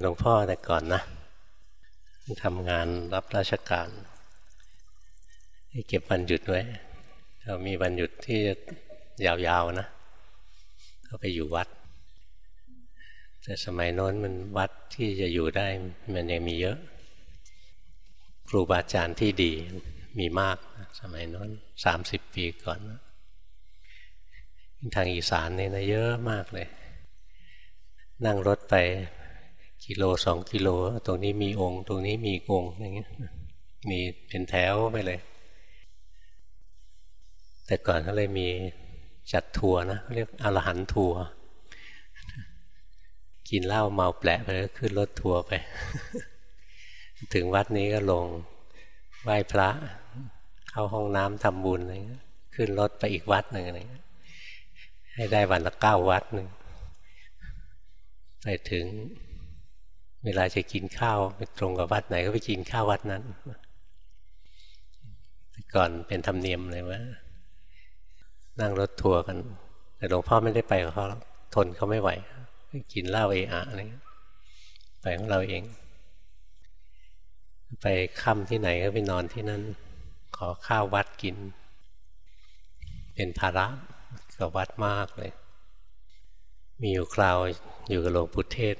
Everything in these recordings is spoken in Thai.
หลวงพ่อแต่ก่อนนะทำงานรับราชการเก็บวันหยุดไว้เรามีวันหยุดที่ยาวๆนะ ก็ไปอยู่วัด แต่สมัยโน้นมันวัดที่จะอยู่ได้มันยังมีเยอะ ครูบาอาจารย์ที่ดีมีมากสมัยโน้นสามสิบปีก่อนทางอีสานนี่นะเยอะมากเลย นั่งรถไป กิโลสองกิโล ตรงนี้มีองค์ ตรงนี้มีองค์อย่างเงี้ยมีเป็นแถวไปเลย แต่ก่อนเขาเลยมีจัดทัวร์นะเรียกอรหันทัวร์กินเหล้าเมาแปลไปแล้วขึ้นรถทัวร์ไป ถึงวัดนี้ก็ลงไหว้พระ เข้าห้องน้ำทำบุญอะไรเงี้ยขึ้นรถไปอีกวัดหนึ่งอะไรเงี้ยให้ได้วันละเก้าวัดหนึ่งไปถึง เวลาจะกินข้าวไปตรงกับวัดไหนก็ไปกินข้าววัดนั้นก่อนเป็นธรรมเนียมเลยว่า นั่งรถทัวร์กัน แต่หลวงพ่อไม่ได้ไปกับเขาทนเขาไม่ไหว กินเหล้าเออะอะไรไปของเราเอง ไปค่ำที่ไหนก็ไปนอนที่นั่น ขอข้าววัดกิน เป็นภาระกับวัดมากเลย มีอยู่คราวอยู่กับหลวงปู่เทศ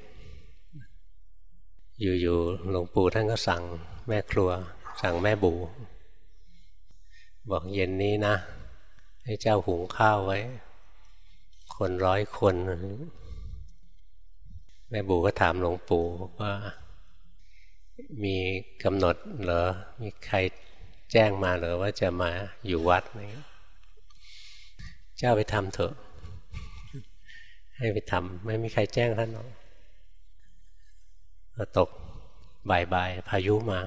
อยู่ๆหลวงปู่ท่านก็สั่งแม่ครัว สั่งแม่บูบอกเย็นนี้นะ ให้เจ้าหุงข้าวไว้ คนร้อยคน แม่บูก็ถามหลวงปู่ว่า มีกำหนดเหรอ มีใครแจ้งมาเหรอว่าจะมาอยู่วัดนี่เจ้าไปทำเถอะ ให้ไปทำไม่มีใครแจ้งท่านหรอก ตกบ่ายๆพายุมา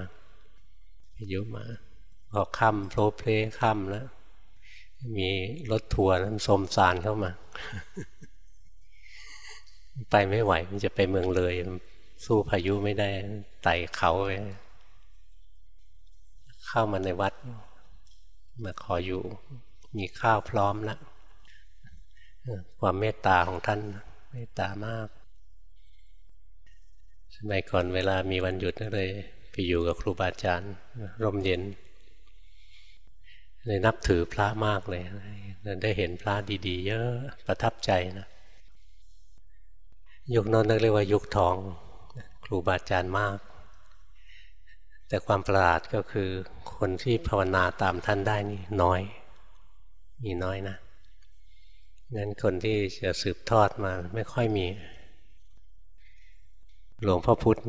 พายุมาพอค่ำโผล่เพลค่ำแล้ว มีรถทัวร์นั้นสมสารเข้ามา ไปไม่ไหวมันจะไปเมืองเลย สู้พายุไม่ได้ไต่เขาไปเข้ามาในวัด มาขออยู่ มีข้าวพร้อมแล้วความเมตตาของท่านเมตตามาก สมัยก่อนเวลามีวันหยุดก็เลยไปอยู่กับครูบาอาจารย์ร่มเย็นเลยนับถือพระมากเลยได้เห็นพระดี ๆ เยอะประทับใจนะยุคนั้นเรียกว่ายุคทองครูบาอาจารย์มาก แต่ความประหลาดก็คือคนที่ภาวนาตามท่านได้นี่น้อย มีน้อยนะงั้นคนที่จะสืบทอดมาไม่ค่อยมี หลวงพ่อพุธ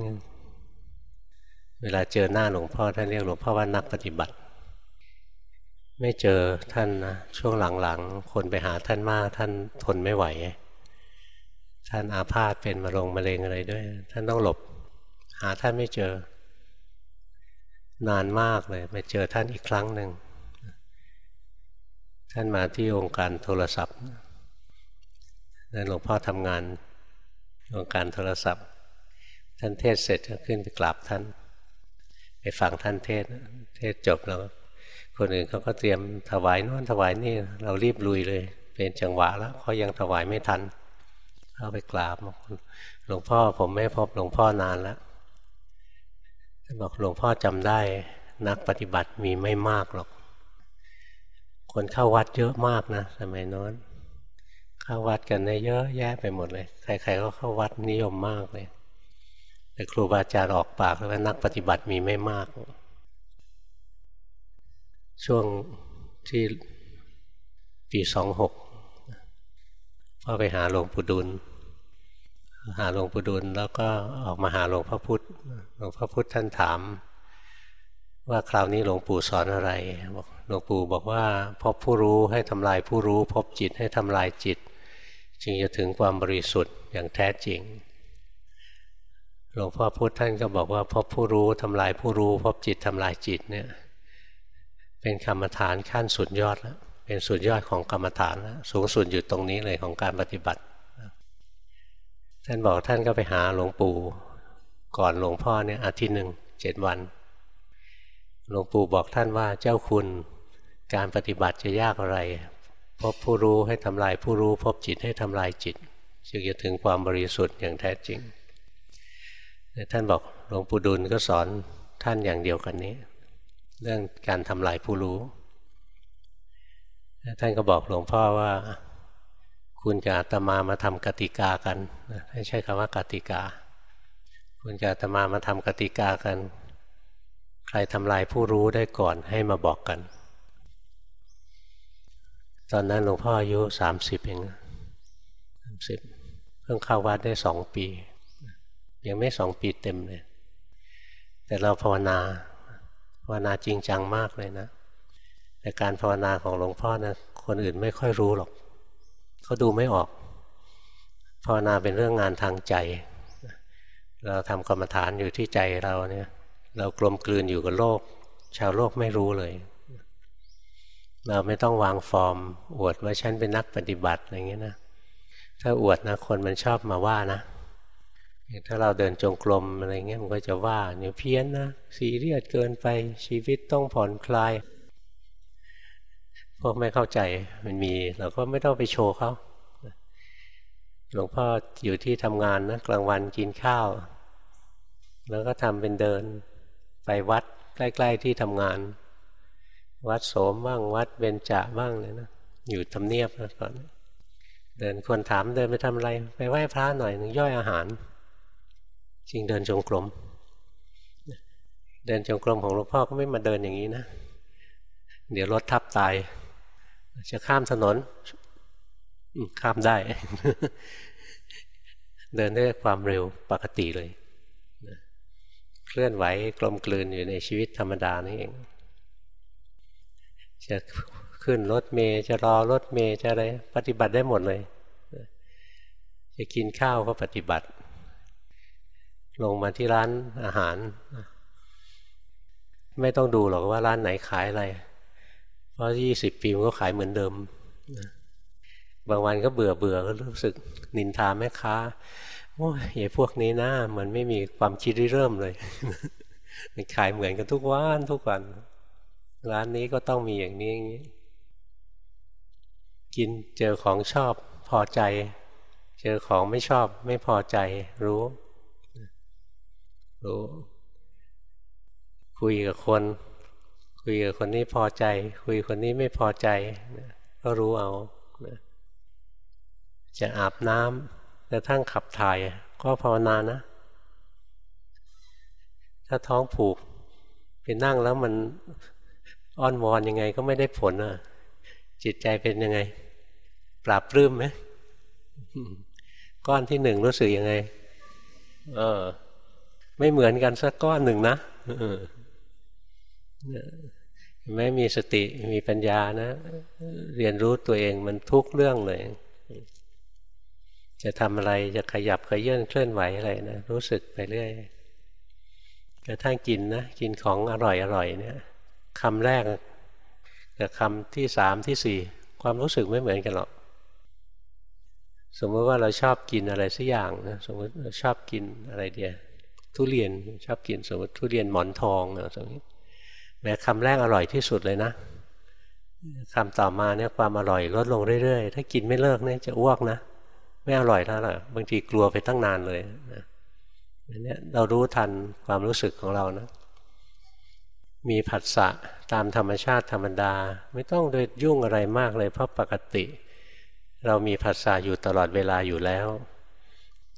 เวลาเจอหน้าหลวงพ่อท่านเรียกหลวงพ่อว่านักปฏิบัติ ไม่เจอท่านนะช่วงหลังๆ คนไปหาท่านมาก ท่านทนไม่ไหว ท่านอาพาธเป็นมะรงมะเร็งอะไรด้วย ท่านต้องหลบ หาท่านไม่เจอ นานมากเลยมาเจอท่านอีกครั้งหนึ่งท่านมาที่องค์การโทรศัพท์นั้นหลวงพ่อทำงานองค์การโทรศัพท์ ท่านเทศเสร็จก็ขึ้นไปกราบท่าน ไปฟังท่านเทศ เทศจบแล้ว คนอื่นเขาก็เตรียมถวายนู่นถวายนี่ เรารีบลุยเลย เป็นจังหวะแล้วเขายังถวายไม่ทันเข้าไปกราบหลวงพ่อผมไม่พบหลวงพ่อนานแล้วท่านบอกหลวงพ่อจำได้นักปฏิบัติมีไม่มากหรอก คนเข้าวัดเยอะมากนะสมัยโน้นเข้าวัดกันเยอะแยะไปหมดเลย ใครๆก็เข้าวัดนิยมมากเลย แต่ครูบาอาจารย์ออกปากว่านักปฏิบัติมีไม่มาก ช่วงที่ปีสองหกพ่อไปหาหลวงปู่ดุล หาหลวงปู่ดุลแล้วก็ออกมาหาหลวงพ่อพุธหลวงพ่อพุธท่านถาม ว่าคราวนี้หลวงปู่สอนอะไรบอกหลวงปู่บอกว่าพบผู้รู้ให้ทำลายผู้รู้ พบจิตให้ทำลายจิต จึงจะถึงความบริสุทธิ์อย่างแท้จริง หลวงพ่อพุธท่านก็บอกว่าพบผู้รู้ทำลายผู้รู้ พบจิตทำลายจิตเนี่ย เป็นกรรมฐานขั้นสุดยอดแล้วเป็นสุดยอดของกรรมฐานแล้วสูงสุดอยู่ตรงนี้เลยของการปฏิบัติ ท่านบอกท่านก็ไปหาหลวงปู่ก่อนหลวงพ่อเนี่ยอาทิตย์หนึ่งเจ็ดวันหลวงปู่บอกท่านว่าเจ้าคุณการปฏิบัติจะยากอะไร พบผู้รู้ให้ทำลายผู้รู้ พบจิตให้ทำลายจิตจึงจะถึงความบริสุทธิ์อย่างแท้จริง ท่านบอกหลวงปู่ดุลก็สอนท่านอย่างเดียวกันนี้ เรื่องการทำลายผู้รู้ ท่านก็บอกหลวงพ่อว่า คุณกับอาตมามาทำกติกากันไม่ใช่คำว่ากติกา คุณกับอาตมามาทำกติกากัน ใครทำลายผู้รู้ได้ก่อนให้มาบอกกัน ตอนนั้นหลวงพ่ออายุสามสิบเองสามสิบเพิ่งเข้าวัดได้สองปี ยังไม่สองปีเต็มเลย แต่เราภาวนาภาวนาจริงจังมากเลยนะ แต่การภาวนาของหลวงพ่อนะคนอื่นไม่ค่อยรู้หรอกเขาดูไม่ออก ภาวนาเป็นเรื่องงานทางใจ เราทำกรรมฐานอยู่ที่ใจเราเนี่ย เรากลมกลืนอยู่กับโลก ชาวโลกไม่รู้เลย เราไม่ต้องวางฟอร์ม อวดว่าฉันเป็นนักปฏิบัติอะไรเงี้ยนะถ้าอวดนะคนมันชอบมาว่านะ ถ้าเราเดินจงกรมอะไรเงี้ยมันก็จะว่าเนี่ยเพี้ยนนะสีเรียดเกินไปชีวิตต้องผ่อนคลายพวกไม่เข้าใจมันมี เราก็ไม่ต้องไปโชว์เขาหลวงพ่ออยู่ที่ทำงานนะกลางวันกินข้าว แล้วก็ทำเป็นเดินไปวัดใกล้ ๆที่ทำงาน วัดโสมบ้างวัดเบญจาบ้างเลยนะอยู่ทำเนียบนะก่อน เดินคนถามเดินไปทำอะไร ไปไหว้พระหน่อยหนึ่งย่อยอาหาร จริงเดินจงกรมเดินจงกรมของหลวงพ่อก็ไม่มาเดินอย่างนี้นะ เดี๋ยวรถทับตาย จะข้ามถนนข้ามได้ เดินด้วยความเร็วปกติเลย เคลื่อนไหวกลมกลืนอยู่ในชีวิตธรรมดานี่เอง จะขึ้นรถเมย์จะรอรถเมย์จะอะไรปฏิบัติได้หมดเลย จะกินข้าวก็ปฏิบัติ ลงมาที่ร้านอาหาร ไม่ต้องดูหรอกว่าร้านไหนขายอะไร เพราะยี่สิบปีมันก็ขายเหมือนเดิม บางวันก็เบื่อเบื่อก็รู้สึกนินทาแม่ค้าโอ้ยไอ้พวกนี้นะมันไม่มีความคิดริเริ่มเลย มันขายเหมือนกันทุกวันทุกวัน ร้านนี้ก็ต้องมีอย่างนี้อย่างนี้ กินเจอของชอบพอใจ เจอของไม่ชอบไม่พอใจรู้ รู้คุยกับคน คุยกับคนนี้พอใจ คุยคนนี้ไม่พอใจก็รู้เอาจะอาบน้ำกระทั่งขับถ่าย ก็ภาวนานะ ถ้าท้องผูกไปนั่งแล้วมันอ้อนวอนยังไงก็ไม่ได้ผลอะ จิตใจเป็นยังไง ปราบปลื้มไหมก้อนที่หนึ่งรู้สึกยังไง เออ ไม่เหมือนกันสักก้อนหนึ่งนะไม่มีสติมีปัญญานะ เรียนรู้ตัวเองมันทุกเรื่องเลย จะทำอะไรจะขยับขยื่นเคลื่อนไหวอะไรนะรู้สึกไปเรื่อยกระทั่งกินนะกินของอร่อยอร่อยเนี่ยคำแรกกับคำที่สามที่สี่ความรู้สึกไม่เหมือนกันหรอกสมมติว่าเราชอบกินอะไรสักอย่างนะสมมติเราชอบกินอะไรเดียว ทุเรียนชอบกินสมมติทุเรียนหมอนทองอะไรสมมติแม้คำแรกอร่อยที่สุดเลยนะคำต่อมาเนี่ยความอร่อยลดลงเรื่อยๆ ถ้ากินไม่เลิกเนี่ยจะอ้วกนะ ไม่อร่อยแล้วล่ะบางทีกลัวไปตั้งนานเลยนะเนี่ยเรารู้ทันความรู้สึกของเรานะ มีผัสสะตามธรรมชาติธรรมดา ไม่ต้องโดยยุ่งอะไรมากเลยเพราะปกติ เรามีผัสสะอยู่ตลอดเวลาอยู่แล้ว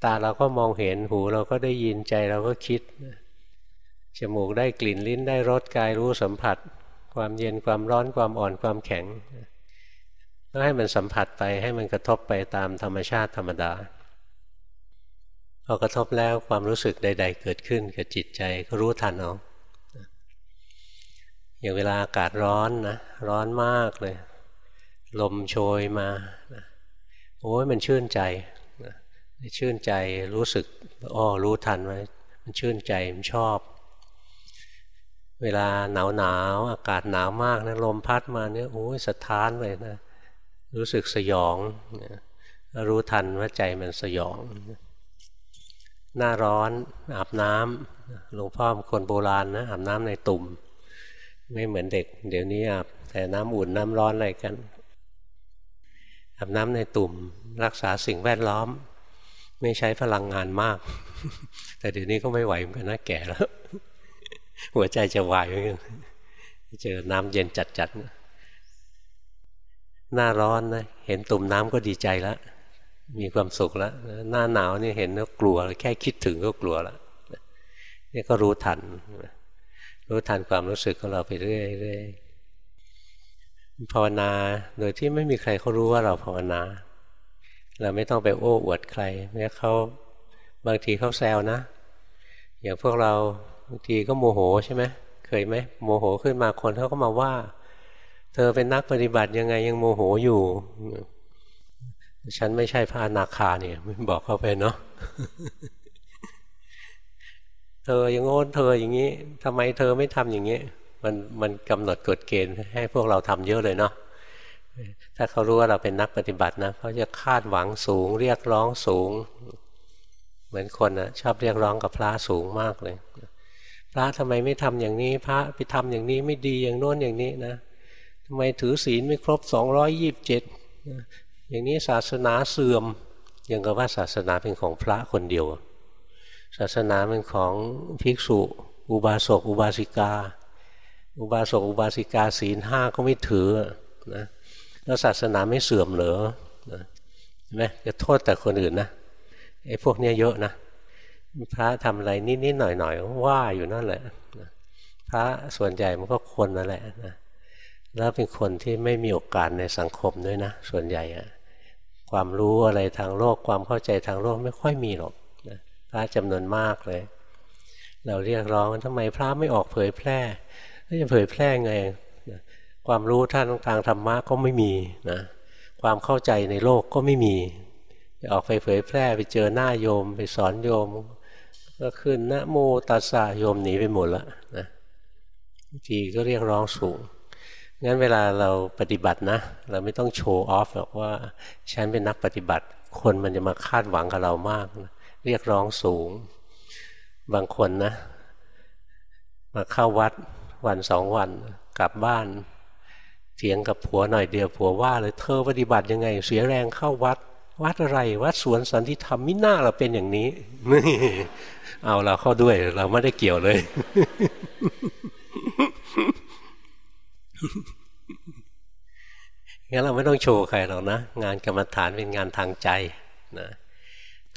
ตาเราก็มองเห็นหูเราก็ได้ยินใจเราก็คิด จมูกได้กลิ่นลิ้นได้รสกายรู้สัมผัส ความเย็นความร้อนความอ่อนความแข็งก็ให้มันสัมผัสไปให้มันกระทบไปตามธรรมชาติธรรมดาพอกระทบแล้วความรู้สึกใด ๆ เกิดขึ้นกับจิตใจก็รู้ทันเอาอย่างเวลาอากาศร้อนนะร้อนมากเลย ลมโชยมาโอ้ยมันชื่นใจ ชื่นใจรู้สึกอ้อรู้ทันไว้มันชื่นใจมันชอบ เวลาหนาวหนาวอากาศหนาวมากนะลมพัดมาเนี่ยโอ้ยสะท้านเลยนะ รู้สึกสยองรู้ทันว่าใจมันสยอง หน้าร้อนอาบน้ำหลวงพ่อคนโบราณนะอาบน้ำในตุ่ม ไม่เหมือนเด็ก เดี๋ยวนี้อาบแต่น้ำอุ่นน้ำร้อนอะไรกันอาบน้ำในตุ่ม รักษาสิ่งแวดล้อม ไม่ใช้พลังงานมาก แต่เดี๋ยวนี้ก็ไม่ไหวเหมือนกันนะแก่แล้ว หัวใจจะวายเหมือนกันเจอน้ำเย็นจัดๆหน้าร้อนนะเห็นตุ่มน้ำก็ดีใจแล้วมีความสุขแล้ว หน้าหนาวนี่เห็นก็กลัว แค่คิดถึงก็กลัวแล้วนี่ก็รู้ทัน รู้ทันความรู้สึกของเราไปเรื่อยๆภาวนาโดยที่ไม่มีใครเขารู้ว่าเราภาวนา เราไม่ต้องไปโอ้อวดใครแม้เขาบางทีเขาแซวนะ อย่างพวกเราบางทีก็โมโหใช่ไหมเคยไหมโมโหขึ้นมาคนเขาก็มาว่า เธอเป็นนักปฏิบัติยังไงยังโมโหอยู่ ฉันไม่ใช่พระอนาคาเนี่ยบอกเขาไปเนาะเธออย่างโน้นเธออย่างนี้ทำไมเธอไม่ทำอย่างนี้ มันมันกำหนดกฎเกณฑ์ให้พวกเราทำเยอะเลยเนาะ ถ้าเขารู้ว่าเราเป็นนักปฏิบัตินะเขาจะคาดหวังสูง เรียกร้องสูง เหมือนคนนะชอบเรียกร้องกับพระสูงมากเลย พระทำไมไม่ทำอย่างนี้ พระไปทำอย่างนี้ไม่ดีอย่างโน้นอย่างนี้นะทำไมถือศีลไม่ครบสองร้อยยี่บเจ็ดอย่างนี้ศาสนาเสื่อมยังกับว่าศาสนาเป็นของพระคนเดียว ศาสนาเป็นของภิกษุ อุบาสกอุบาสิกา อุบาสกอุบาสิกาศีลห้าก็ไม่ถือนะ แล้วศาสนาไม่เสื่อมเหรอนะใช่ไหมจะโทษแต่คนอื่นนะไอ้พวกนี้เยอะนะพระทำอะไรนิดๆหน่อยๆว่าอยู่นั่นแหละพระส่วนใหญ่มันก็คนนั่นแหละนะแล้วเป็นคนที่ไม่มีโอกาสในสังคมด้วยนะ ส่วนใหญ่อะความรู้อะไรทางโลกความเข้าใจทางโลกไม่ค่อยมีหรอกนะพระจำนวนมากเลย เราเรียกร้องทำไมพระไม่ออกเผยแพร่จะเผยแพร่ไง ความรู้ท่านทางธรรมะก็ไม่มีนะความเข้าใจในโลกก็ไม่มี ออกไปเผยแพร่ไปเจอหน้าโยม ไปสอนโยม ก็ขึ้นนะโมตัสสะโยมหนีไปหมดละนะทีก็เรียกร้องสูงงั้นเวลาเราปฏิบัตินะ เราไม่ต้องโชว์ออฟหรอกว่าฉันเป็นนักปฏิบัติ คนมันจะมาคาดหวังกับเรามากนะเรียกร้องสูง บางคนนะ มาเข้าวัดวันสองวันกลับบ้าน เถียงกับผัวหน่อยเดียวผัวว่าเลยเธอปฏิบัติยังไง เสียแรงเข้าวัด วัดอะไร วัดสวนสันติธรรมมิน่าเราเป็นอย่างนี้นี่เอาเราเข้าด้วย เราไม่ได้เกี่ยวเลย งั้นเราไม่ต้องโชว์ใครหรอกนะ งานกรรมฐานเป็นงานทางใจนะ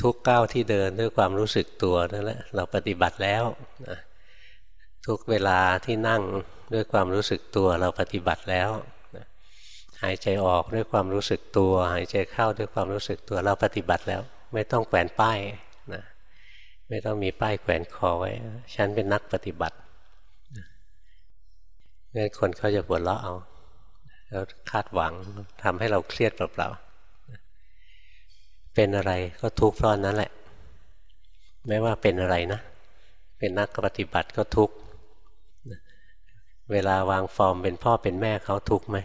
ทุกก้าวที่เดินด้วยความรู้สึกตัวนั่นแหละเราปฏิบัติแล้วนะ ทุกเวลาที่นั่งด้วยความรู้สึกตัวเราปฏิบัติแล้วหายใจออกด้วยความรู้สึกตัว หายใจเข้าด้วยความรู้สึกตัวเราปฏิบัติแล้ว ไม่ต้องแขวนป้ายนะไม่ต้องมีป้ายแขวนคอไว้ ฉันเป็นนักปฏิบัติงั้นคนเขาจะปวดเราะเอาแล้วคาดหวังทำให้เราเครียดเปล่าๆเป็นอะไรก็ทุกข์เพราะนั้นแหละ ไม่ว่าเป็นอะไรนะ เป็นนักปฏิบัติก็ทุกข์ เวลาวางฟอร์มเป็นพ่อเป็นแม่เขาทุกข์ไหม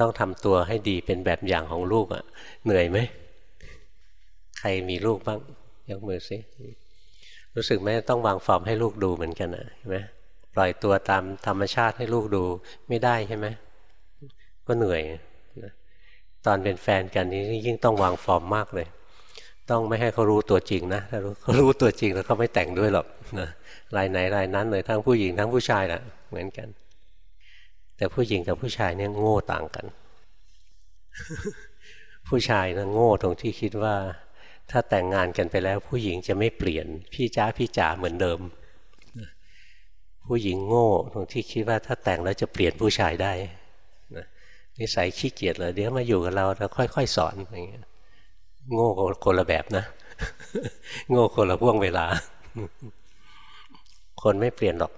ต้องทำตัวให้ดีเป็นแบบอย่างของลูกอะ่ะ เหนื่อยไหม ใครมีลูกบ้างยกมือสิรู้สึกไหมต้องวางฟอร์มให้ลูกดูเหมือนกันนะเห็นไหมปล่อยตัวตามธรรมชาติให้ลูกดูไม่ได้ใช่ไหมก็เหนื่อย ตอนเป็นแฟนกันนี้ยิ่งต้องวางฟอร์มมากเลย ต้องไม่ให้เขารู้ตัวจริงนะถ้ารู้เขารู้ตัวจริงแล้วเขาไม่แต่งด้วยหรอกนะรายไหนรายนั้นเลยทั้งผู้หญิงทั้งผู้ชายแหละเหมือนกัน แต่ผู้หญิงกับผู้ชายเนี่ยโง่ต่างกัน ผู้ชายนะโง่ตรงที่คิดว่า ถ้าแต่งงานกันไปแล้ว ผู้หญิงจะไม่เปลี่ยน พี่จ้าพี่จ๋าเหมือนเดิม ผู้หญิงโง่ตรงที่คิดว่าถ้าแต่งแล้วจะเปลี่ยนผู้ชายได้นะนิสัยขี้เกียจเลยเดี๋ยวมาอยู่กับเราเราค่อย ๆ สอนอย่างเงี้ย โง่คนละแบบนะ โง่คนละพ่วงเวลา คนไม่เปลี่ยนหรอก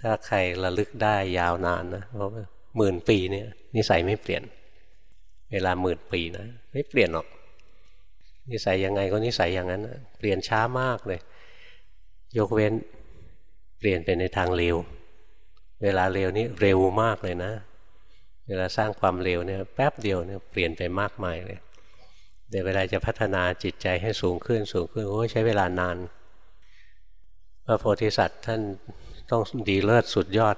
ถ้าใครระลึกได้ยาวนานนะเพราะหมื่นปีเนี่ยนิสัยไม่เปลี่ยน เวลาหมื่นปีนะไม่เปลี่ยนหรอก นิสัยยังไงก็นิสัยอย่างนั้นเปลี่ยนช้ามากเลย ยกเว้นเปลี่ยนไปในทางเร็วเวลาเร็วนี่เร็วมากเลยนะ เวลาสร้างความเร็วเนี่ยแป๊บเดียวเนี่ยเปลี่ยนไปมากมายเลยแต่เวลาจะพัฒนาจิตใจให้สูงขึ้นสูงขึ้นโอ้ใช้เวลานานพระโพธิสัตว์ท่านต้องดีเลิศสุดยอด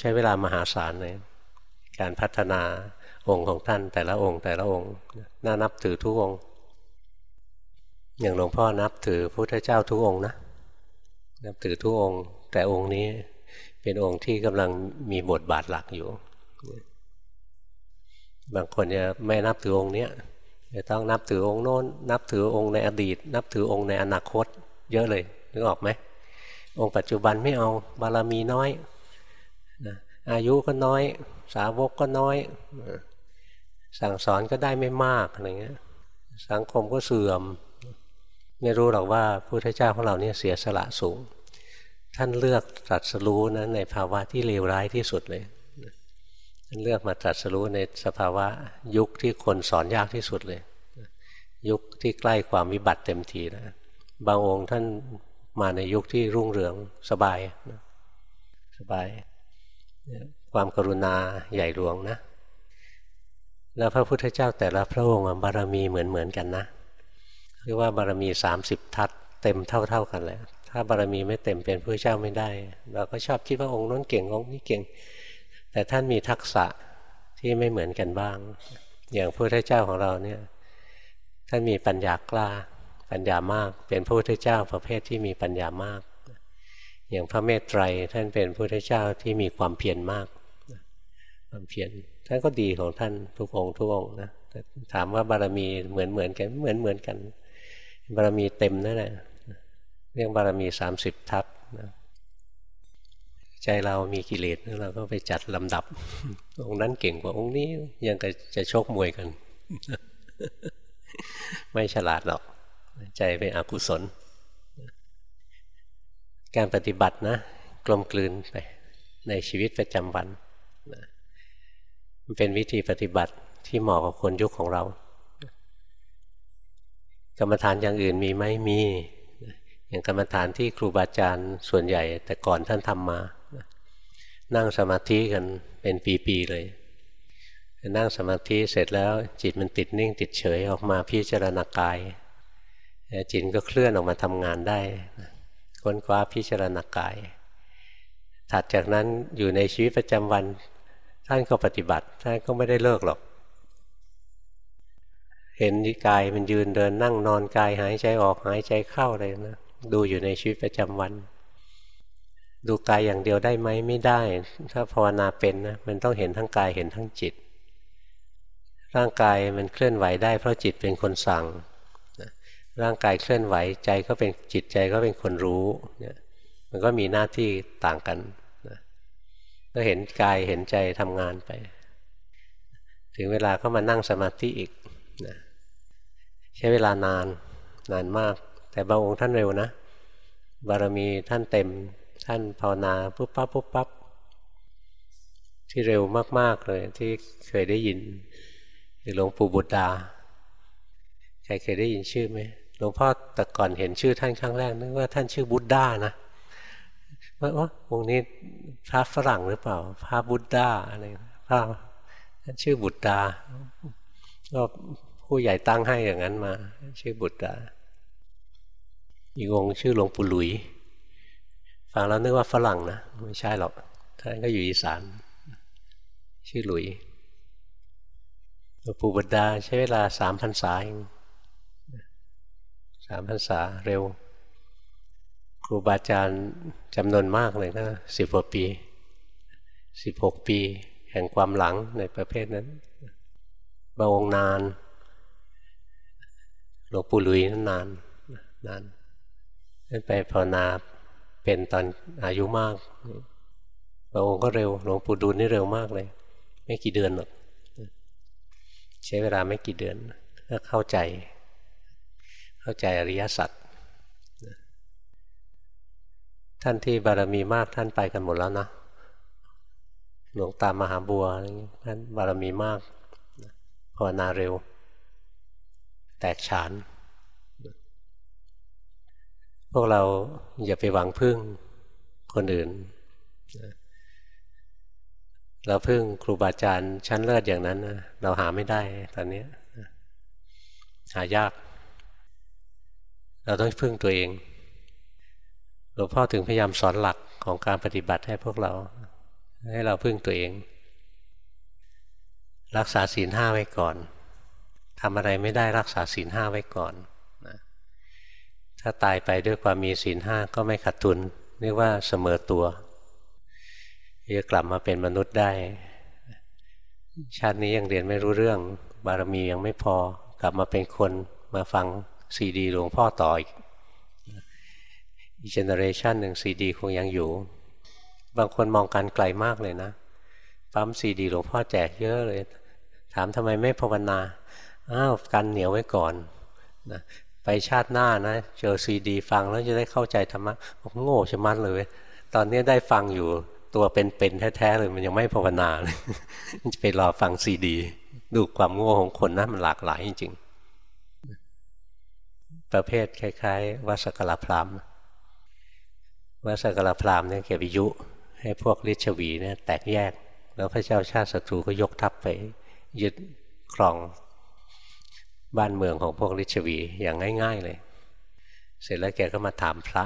ใช้เวลามหาศาลเลยการพัฒนาองค์ของท่านแต่ละองค์แต่ละองค์น่านับถือทุกองค์ อย่างหลวงพ่อนับถือพุทธเจ้าทุกองนะนับถือทุกองค์ แต่องค์นี้เป็นองค์ที่กำลังมีบทบาทหลักอยู่ บางคนจะไม่นับถือองค์นี้จะต้องนับถือองค์โน้น นับถือองค์ในอดีต นับถือองค์ในอนาคต เยอะเลยนึกออกไหมองค์ปัจจุบันไม่เอาบารมีน้อยนะอายุก็น้อย สาวกก็น้อย สั่งสอนก็ได้ไม่มากอะไรเงี้ยสังคมก็เสื่อม ไม่รู้หรอกว่าพระพุทธเจ้าของเราเนี่ยเสียสละสูง ท่านเลือกตรัสรู้นะในภาวะที่เลวร้ายที่สุดเลย เลือกมาตรัสรู้ในสภาวะยุคที่คนสอนยากที่สุดเลย ยุคที่ใกล้ความวิบัติเต็มทีนะบางองค์ท่านมาในยุคที่รุ่งเรืองสบายสบาย ความกรุณาใหญ่หลวงนะ แล้วพระพุทธเจ้าแต่ละพระองค์บารมีเหมือนเหมือนกันนะเรียกว่าบารมีสามสิบทัศเต็มเท่าๆกันเลยถ้าบารมีไม่เต็มเป็นพระเจ้าไม่ได้ เราก็ชอบคิดว่าองค์น้นเก่งองค์นี้เก่ง แต่ท่านมีทักษะที่ไม่เหมือนกันบ้าง อย่างพระพุทธเจ้าของเราเนี่ยท่านมีปัญญากล้า ปัญญามาก เป็นพระพุทธเจ้าประเภทที่มีปัญญามาก อย่างพระเมตไตรท่านเป็นพระพุทธเจ้าที่มีความเพียรมาก ความเพียรท่านก็ดีของท่านทุกองทุกองนะแต่ถามว่าบารมีเหมือนเหมือนกันเหมือนเหมือนกัน บารมีเต็มนั่นแหละเรียกบารมีสามสิบทัพนะ ใจเรามีกิเลสเราก็ไปจัดลำดับ องค์นั้นเก่งกว่าองค์นี้ยังจะจะชกมวยกัน ไม่ฉลาดหรอก ใจเป็นอกุศล การปฏิบัตินะ กลมกลืนไป ในชีวิตประจำวันมันเป็นวิธีปฏิบัติที่เหมาะกับคนยุคของเรา กรรมฐานอย่างอื่นมีไหมมี อย่างกรรมฐานที่ครูบาอาจารย์ส่วนใหญ่ แต่ก่อนท่านทำมา นั่งสมาธิกันเป็นปีๆเลยนั่งสมาธิเสร็จแล้วจิตมันติดนิ่งติดเฉยออกมาพิจารณากายจิตก็เคลื่อนออกมาทำงานได้ค้นคว้าพิจารณากาย ถัดจากนั้นอยู่ในชีวิตประจำวัน ท่านก็ปฏิบัติท่านก็ไม่ได้เลิกหรอก เห็นกายมันยืนเดินนั่งนอนกายหายใจออกหายใจเข้าอะไรนะดูอยู่ในชีวิตประจำวัน ดูกายอย่างเดียวได้ไหมไม่ได้ ถ้าภาวนาเป็นนะมันต้องเห็นทั้งกายเห็นทั้งจิต ร่างกายมันเคลื่อนไหวได้เพราะจิตเป็นคนสั่งร่างกายเคลื่อนไหวใจก็เป็นจิตใจก็เป็นคนรู้เนี่ยมันก็มีหน้าที่ต่างกันก็เห็นกายเห็นใจทำงานไป ถึงเวลาก็มานั่งสมาธิอีกนะใช้เวลานานนานมาก แต่บางองค์ท่านเร็วนะ บารมีท่านเต็ม ท่านภาวนาปุ๊บปั๊บปุ๊บปั๊บที่เร็วมาก ๆ เลยที่เคยได้ยินหลวงปู่บุตรดา ใครเคยได้ยินชื่อไหมหลวงพ่อแต่ก่อนเห็นชื่อท่านครั้งแรกนึกว่าท่านชื่อบุตรดานะว่าอ๋อวงนี้พระฝรั่งหรือเปล่า พระบุตรดาอะไรพระท่านชื่อบุตรดาก็ผู้ใหญ่ตั้งให้อย่างนั้นมา ชื่อบุตรดาอีกองชื่อหลวงปู่หลุย ฟังแล้วนึกว่าฝรั่งนะ ไม่ใช่หรอกท่านก็อยู่อีสาน ชื่อหลุยหลวงปู่บุดาใช้เวลาสามพันษาเองสามพันษาเร็ว ครูบาอาจารย์จำนวนมากเลยนะสิบกว่าปีสิบหกปี แห่งความหลังในประเภทนั้นบางองนานหลวงปู่ลุยนั้นนานนานไปภาวนา เป็นตอนอายุมากบางองค์ก็เร็วหลวงปู่ดูลนี่เร็วมากเลย ไม่กี่เดือนหรอกใช้เวลาไม่กี่เดือนก็เข้าใจ เข้าใจอริยสัจท่านที่บารมีมากท่านไปกันหมดแล้วนะหลวงตามมหาบัวท่านบารมีมากภาวนาเร็ว แตกฉาน พวกเราอย่าไปหวังพึ่งคนอื่น เราพึ่งครูบาอาจารย์ชั้นเลิศอย่างนั้นนะเราหาไม่ได้ตอนนี้หายาก เราต้องพึ่งตัวเองหลวงพ่อถึงพยายามสอนหลักของการปฏิบัติให้พวกเรา ให้เราพึ่งตัวเอง รักษาศีลห้าไว้ก่อนทำอะไรไม่ได้รักษาศีลห้าไว้ก่อน ถ้าตายไปด้วยความมีศีลห้าก็ไม่ขาดทุนเรียกว่าเสมอตัวจะกลับมาเป็นมนุษย์ได้ ชาตินี้ยังเรียนไม่รู้เรื่อง บารมียังไม่พอกลับมาเป็นคนมาฟังซีดีหลวงพ่อต่ออีกอีก generation หนึ่งซีดีคงยังอยู่ บางคนมองการไกลมากเลยนะปั๊มซีดีหลวงพ่อแจกเยอะเลย ถามทำไมไม่ภาวนาอ้าวกันเหนียวไว้ก่อนนะ ไปชาติหน้านะเจอซีดี ฟังแล้วจะได้เข้าใจธรรมะโง่ชะมัดเลย ตอนนี้ได้ฟังอยู่ตัวเป็นๆแท้ๆเลยมันยังไม่ภาวนาเลยจะไปรอฟังซีดี ดูความโง่ของคนนะมันหลากหลายจริงๆประเภทคล้ายๆวัสกลพรามวัสกลพรามเนี่ยเก็บยุให้พวกฤชวีเนี่ยแตกแยก แล้วพระเจ้าชาติศัตรูก็ยกทัพไปยึดครอง บ้านเมืองของพวกฤชวีอย่างง่าย ๆ เลย เสร็จแล้วแกก็มาถามพระ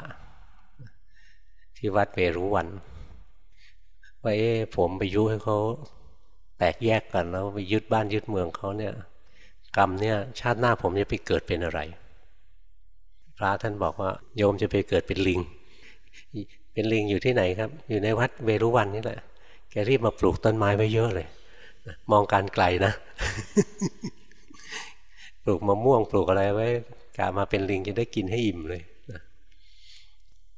ที่วัดเวรุวันว่าเอ๊ผมไปยุให้เขาแตกแยกกันแล้วไปยึดบ้านยึดเมืองเขาเนี่ย กรรมเนี่ย ชาติหน้าผมจะไปเกิดเป็นอะไร พระท่านบอกว่า โยมจะไปเกิดเป็นลิง เป็นลิงอยู่ที่ไหนครับ อยู่ในวัดเวรุวันนี่แหละแกรีบมาปลูกต้นไม้ไว้เยอะเลย มองการไกลนะ ปลูกมะม่วงปลูกอะไรไว้กะมาเป็นลิงจะได้กินให้อิ่มเลยนะ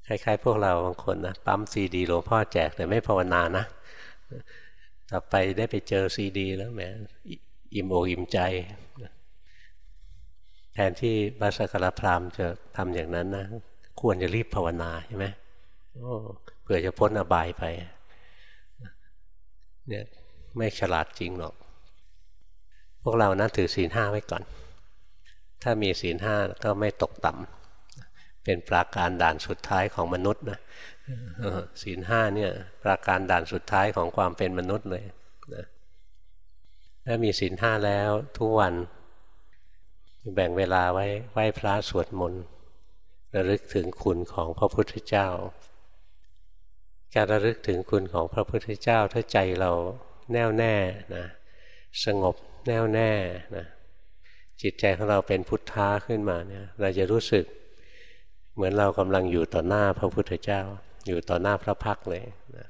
คล้ายๆ พวกเราบางคนนะปั๊มซีดีหลวงพ่อแจกแต่ไม่ภาวนานะต่อไปได้ไปเจอซีดี แล้วแหมอิ่มอกอิ่มใจ แทนที่บาสกรพรามจะทำอย่างนั้นนะควรจะรีบภาวนาใช่ไหมเผื่อจะพ้นอบายไปเนี่ยไม่ฉลาดจริงหรอก พวกเรานะถือศีลห้าไว้ก่อน ถ้ามีศีลห้าก็ไม่ตกต่ำเป็นปราการด่านสุดท้ายของมนุษย์นะศีลห้าเนี่ยปราการด่านสุดท้ายของความเป็นมนุษย์เลยนะถ้ามีศีลห้าแล้วทุกวัน แบ่งเวลาไว้ไหว้พระสวดมนต์ระลึกถึงคุณของพระพุทธเจ้า การระลึกถึงคุณของพระพุทธเจ้าถ้าใจเราแน่วแน่นะสงบแน่วแน่นะ จิตใจของเราเป็นพุทธะขึ้นมาเนี่ยเราจะรู้สึกเหมือนเรากำลังอยู่ต่อหน้าพระพุทธเจ้า อยู่ต่อหน้าพระพักเลยนะ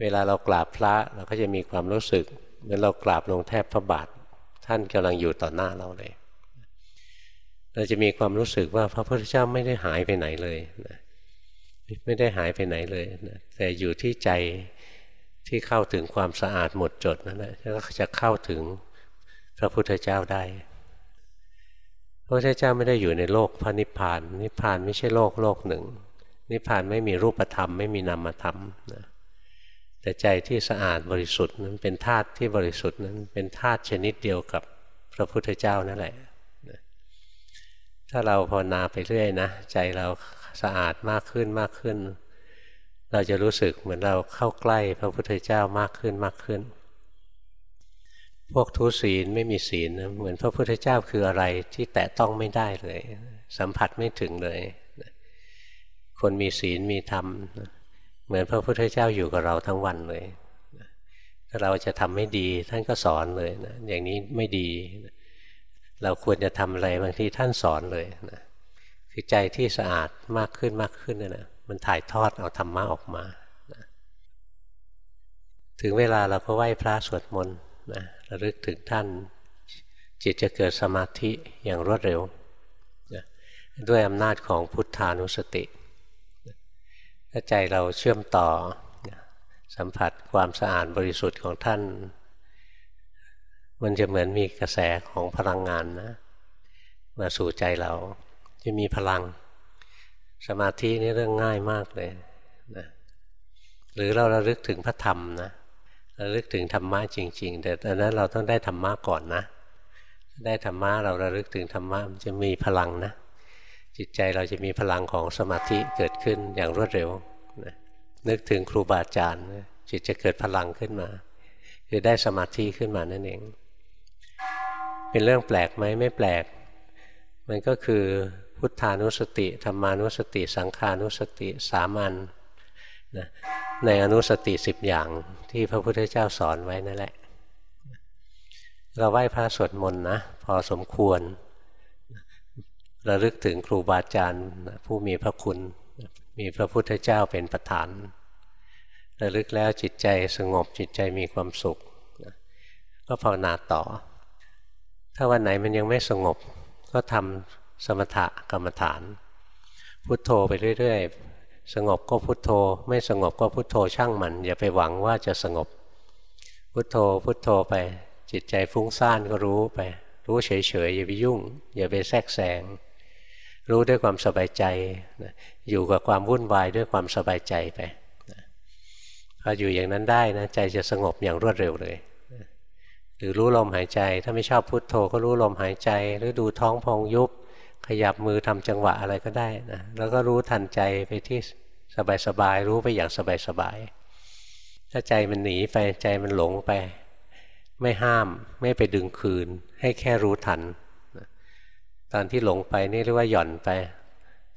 เวลาเรากราบพระเราก็จะมีความรู้สึก เหมือนเรากราบลงแทบพระบาท ท่านกำลังอยู่ต่อหน้าเราเลย เราจะมีความรู้สึกว่าพระพุทธเจ้าไม่ได้หายไปไหนเลยนะไม่ได้หายไปไหนเลยนะแต่อยู่ที่ใจที่เข้าถึงความสะอาดหมดจดนั่นแหละก็จะเข้าถึงพระพุทธเจ้าได้ พระพุทธเจ้าไม่ได้อยู่ในโลกพระนิพพาน นิพพานไม่ใช่โลกโลกหนึ่ง นิพพานไม่มีรูปธรรม ไม่มีนามธรรมนะแต่ใจที่สะอาดบริสุทธิ์นั้นเป็นธาตุที่บริสุทธิ์นั้นเป็นธาตุชนิดเดียวกับพระพุทธเจ้านั่นแหละ ถ้าเราภาวนาไปเรื่อยนะ ใจเราสะอาดมากขึ้นมากขึ้น เราจะรู้สึกเหมือนเราเข้าใกล้พระพุทธเจ้ามากขึ้นมากขึ้น พวกทุศีลไม่มีศีลเหมือนพระพุทธเจ้าคืออะไรที่แตะต้องไม่ได้เลย สัมผัสไม่ถึงเลย คนมีศีลมีธรรม เหมือนพระพุทธเจ้าอยู่กับเราทั้งวันเลยถ้าเราจะทำไม่ดีท่านก็สอนเลยนะอย่างนี้ไม่ดี เราควรจะทำอะไรบางทีท่านสอนเลยนะคือใจที่สะอาดมากขึ้นมากขึ้นนะมันถ่ายทอดเอาธรรมะออกมานะถึงเวลาเราก็ไหว้พระสวดมนต์นะ ระลึกถึงท่าน จิตจะเกิดสมาธิอย่างรวดเร็วนะด้วยอำนาจของพุทธานุสติถ้าใจเราเชื่อมต่อสัมผัสความสะอาดบริสุทธิ์ของท่าน มันจะเหมือนมีกระแสของพลังงานนะมาสู่ใจเราจะมีพลัง สมาธินี่เรื่องง่ายมากเลยนะหรือเราระลึกถึงพระธรรมนะ ระลึกถึงธรรมะจริง ๆ แต่ตอนนั้นเราต้องได้ธรรมะก่อนนะ ได้ธรรมะเราระลึกถึงธรรมะมันจะมีพลังนะ จิตใจเราจะมีพลังของสมาธิเกิดขึ้นอย่างรวดเร็วนะนึกถึงครูบาอาจารย์จิตจะเกิดพลังขึ้นมาคือได้สมาธิขึ้นมานั่นเอง เป็นเรื่องแปลกไหมไม่แปลก มันก็คือพุทธานุสติธรรมานุสติ สังขานุสติสามัญ นะในอนุสติสิบอย่างที่พระพุทธเจ้าสอนไว้นั่นแหละ เราไหว้พระสวดมนต์นะ พอสมควร ระลึกถึงครูบาอาจารย์ผู้มีพระคุณ มีพระพุทธเจ้าเป็นประธาน ระลึกแล้วจิตใจสงบจิตใจมีความสุข ก็ภาวนาต่อ ถ้าวันไหนมันยังไม่สงบก็ทำสมถะกรรมฐาน พุทโธไปเรื่อย สงบก็พุทโธ ไม่สงบก็พุทโธช่างมัน อย่าไปหวังว่าจะสงบ พุทโธพุทโธไป จิตใจฟุ้งซ่านก็รู้ไป รู้เฉยๆอย่าไปยุ่ง อย่าไปแทรกแซงรู้ด้วยความสบายใจ อยู่กับความวุ่นวายด้วยความสบายใจไปพออยู่อย่างนั้นได้นะใจจะสงบอย่างรวดเร็วเลยหรือรู้ลมหายใจ ถ้าไม่ชอบพุทโธก็รู้ลมหายใจ หรือดูท้องพองยุบ ขยับมือทำจังหวะอะไรก็ได้นะแล้วก็รู้ทันใจไปที่สบายๆรู้ไปอย่างสบายๆถ้าใจมันหนีไปใจมันหลงไป ไม่ห้ามไม่ไปดึงคืน ให้แค่รู้ทัน ตอนที่หลงไปนี่เรียกว่าหย่อนไป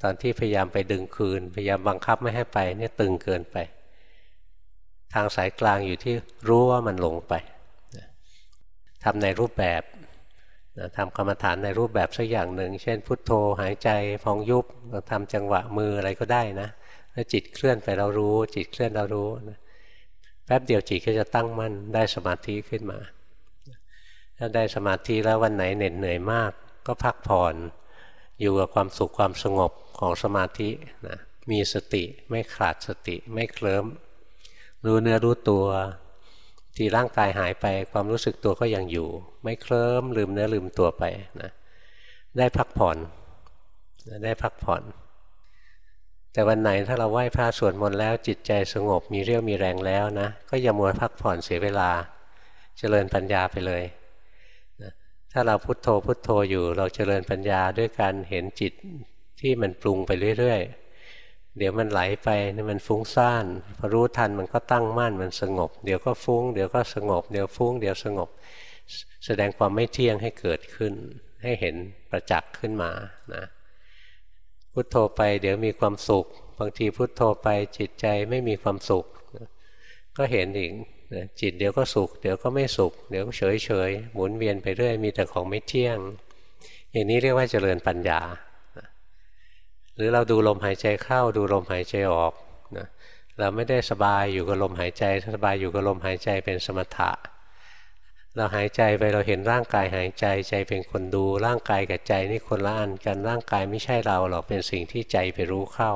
ตอนที่พยายามไปดึงคืน พยายามบังคับไม่ให้ไปนี่ตึงเกินไป ทางสายกลางอยู่ที่รู้ว่ามันหลงไปทำในรูปแบบ ทำกรรมฐานในรูปแบบสักอย่างหนึ่ง เช่น พุทโธหายใจพองยุบเราทำจังหวะมืออะไรก็ได้นะแล้วจิตเคลื่อนไปเรารู้ จิตเคลื่อนเรารู้นะแป๊บเดียวจิตก็จะตั้งมั่นได้สมาธิขึ้นมา ถ้าได้สมาธิแล้ววันไหนเหน็ดเหนื่อยมาก ก็พักผ่อน อยู่กับความสุขความสงบของสมาธินะมีสติไม่ขาดสติไม่เคลิ้มรู้เนื้อรู้ตัว ที่ร่างกายหายไปความรู้สึกตัวก็ยังอยู่ ไม่เคลิ้มลืมเนื้อลืมตัวไปนะได้พักผ่อนได้พักผ่อน แต่วันไหนถ้าเราไหว้พระสวดมนต์แล้วจิตใจสงบมีเรี่ยวมีแรงแล้วนะ ก็อย่ามัวพักผ่อนเสียเวลาเจริญปัญญาไปเลยถ้าเราพุโทโธพุโทโธอยู่ เราเจริญปัญญาด้วยการเห็นจิตที่มันปรุงไปเรื่อยๆ เดี๋ยวมันไหลไปนี่มันฟุ้งซ่านพอรู้ทันมันก็ตั้งมั่นมันสงบ เดี๋ยวก็ฟุ้ง เดี๋ยวก็สงบ เดี๋ยวฟุ้ง เดี๋ยวสงบ แสดงความไม่เที่ยงให้เกิดขึ้น ให้เห็นประจักษ์ขึ้นมานะพุโทโธไป เดี๋ยวมีความสุข บางทีพุโทโธไปจิตใจไม่มีความสุข ก็เห็นอีกจิตเดี๋ยวก็สุข เดี๋ยวก็ไม่สุข เดี๋ยวก็เฉยเฉยหมุนเวียนไปเรื่อยมีแต่ของไม่เที่ยง อย่างนี้เรียกว่าเจริญปัญญา หรือเราดูลมหายใจเข้าดูลมหายใจออกนะเราไม่ได้สบายอยู่กับลมหายใจสบายอยู่กับลมหายใจเป็นสมถะ เราหายใจไปเราเห็นร่างกายหายใจใจเป็นคนดูร่างกายกับใจนี่คนละอันกันร่างกายไม่ใช่เราหรอกเป็นสิ่งที่ใจไปรู้เข้า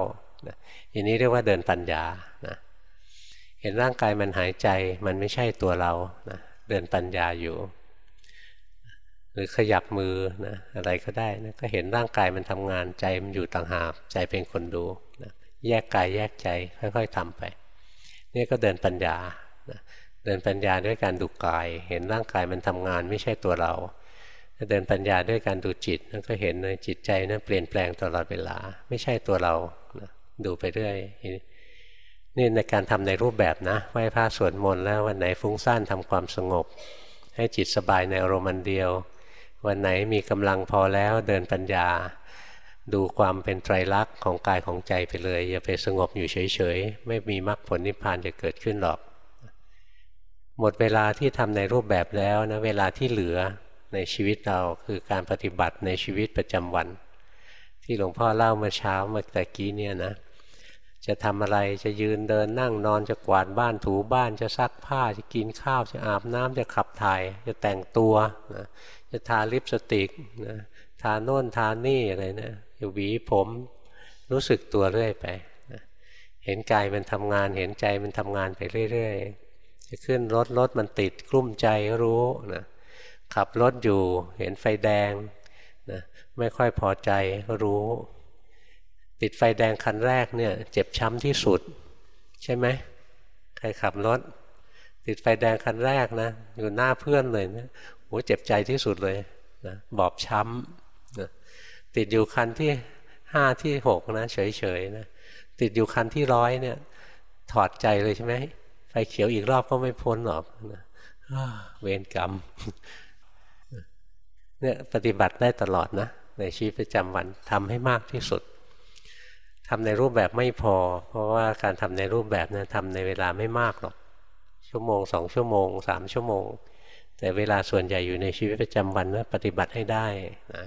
อย่างนี้เรียกว่าเดินปัญญานะเห็นร่างกายมันหายใจมันไม่ใช่ตัวเรานะเดินปัญญาอยู่ หรือขยับมือนะอะไรก็ได้นะก็เห็นร่างกายมันทำงานใจมันอยู่ต่างหากใจเป็นคนดูนะแยกกายแยกใจค่อยๆทำไปนี่ก็เดินปัญญานะเดินปัญญาด้วยการดูกาย เห็นร่างกายมันทำงานไม่ใช่ตัวเราเดินปัญญาด้วยการดูจิตนั่นก็เห็นในจิตใจนั้นเปลี่ยนแปลงตลอดเวลา ไม่ใช่ตัวเรานะดูไปเรื่อยนี่ในการทำในรูปแบบนะไหว้พระสวดมนต์แล้ววันไหนฟุ้งซ่านทำความสงบ ให้จิตสบายในอารมณ์เดียว วันไหนมีกำลังพอแล้วเดินปัญญา ดูความเป็นไตรลักษณ์ของกายของใจไปเลย อย่าไปสงบอยู่เฉยๆ ไม่มีมรรคผลนิพพานจะเกิดขึ้นหรอก หมดเวลาที่ทำในรูปแบบแล้วนะเวลาที่เหลือในชีวิตเราคือการปฏิบัติในชีวิตประจำวัน ที่หลวงพ่อเล่าเมื่อเช้าเมื่อตะกี้เนี่ยนะจะทำอะไรจะยืนเดินนั่งนอนจะกวาดบ้านถูบ้านจะซักผ้าจะกินข้าวจะอาบน้ำจะขับถ่าย จะแต่งตัวนะ จะทาลิปสติกนะทาโน่นทานี่อะไรนะจะหวีผมรู้สึกตัวเรื่อยไปนะเห็นกายมันทำงาน เห็นใจมันทำงานไปเรื่อยๆจะขึ้นรถรถมันติดกลุ้มใจรู้นะขับรถอยู่เห็นไฟแดงนะไม่ค่อยพอใจก็รู้ ติดไฟแดงคันแรกเนี่ยเจ็บช้ำที่สุด ใช่ไหมใครขับรถ ติดไฟแดงคันแรกนะอยู่หน้าเพื่อนเลยนะ โหเจ็บใจที่สุดเลยนะบอบช้ำนะติดอยู่คันที่ห้าที่หกนะเฉยๆนะติดอยู่คันที่ร้อยเนี่ยถอดใจเลยใช่ไหมไฟเขียวอีกรอบก็ไม่พ้นหรอกนะเวรกรรมเนี่ยปฏิบัติได้ตลอดนะ ในชีวิตประจำวันทำให้มากที่สุดทำในรูปแบบไม่พอ เพราะว่าการทำในรูปแบบนะั้นทำในเวลาไม่มากหรอกชั่วโมงสองชั่วโมงสามชั่วโมง แต่เวลาส่วนใหญ่อยู่ในชีวิตประจำวันนะปฏิบัติให้ได้นะ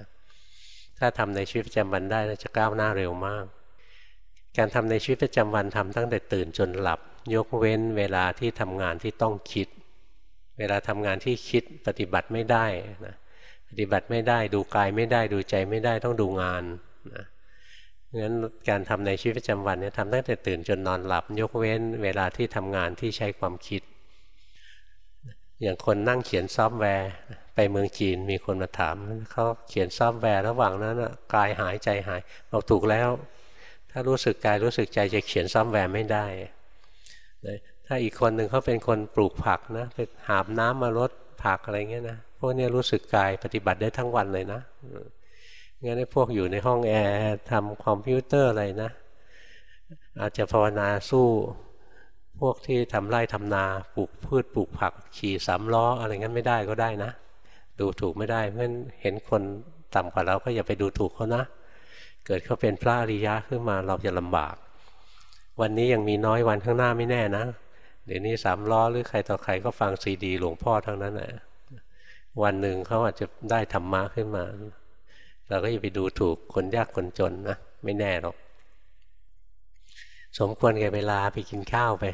ถ้าทำในชีวิตประจำวันได้จะก้าวหน้าเร็วมาก การทำในชีวิตประจำวันทำตั้งแต่ตื่นจนหลับ ยกเว้นเวลาที่ทำงานที่ต้องคิด เวลาทำงานที่คิดปฏิบัติไม่ได้นะปฏิบัติไม่ได้ดูกายไม่ได้ดูใจไม่ได้ต้องดูงานนะงั้นการทำในชีวิตประจำวันเนี่ยทำตั้งแต่ตื่นจนนอนหลับ ยกเว้นเวลาที่ทำงานที่ใช้ความคิด อย่างคนนั่งเขียนซอฟต์แวร์ ไปเมืองจีนมีคนมาถามเขาเขียนซอฟต์แวร์ระหว่างนั้นกายหายใจหายบอกถูกแล้ว ถ้ารู้สึกกายรู้สึกใจจะเขียนซอฟต์แวร์ไม่ได้ถ้าอีกคนหนึ่งเขาเป็นคนปลูกผักนะไปหาบน้ำมารดผักอะไรเงี้ยนะพวกนี้รู้สึกกายปฏิบัติได้ทั้งวันเลยนะงั้นไอ้พวกอยู่ในห้องแอร์ทำคอมพิวเตอร์อะไรนะ อาจจะภาวนาสู้ พวกที่ทำไร่ทำนาปลูกพืชปลูกผักขี่สามล้ออะไรงั้นไม่ได้ก็ได้นะ ดูถูกไม่ได้เพราะเห็นคนต่ำกว่าเราก็อย่าไปดูถูกเขานะ เกิดเขาเป็นพระอริยะขึ้นมาเราจะลำบาก วันนี้ยังมีน้อยวันข้างหน้าไม่แน่นะเดี๋ยวนี้สามล้อหรือใครต่อใครก็ฟังซีดีหลวงพ่อทั้งนั้นแหละวันหนึ่งเขาอาจจะได้ธรรมะขึ้นมา เราก็อย่าไปดูถูกคนยากคนจนนะไม่แน่หรอกสมควรแก่เวลาไปกินข้าวไป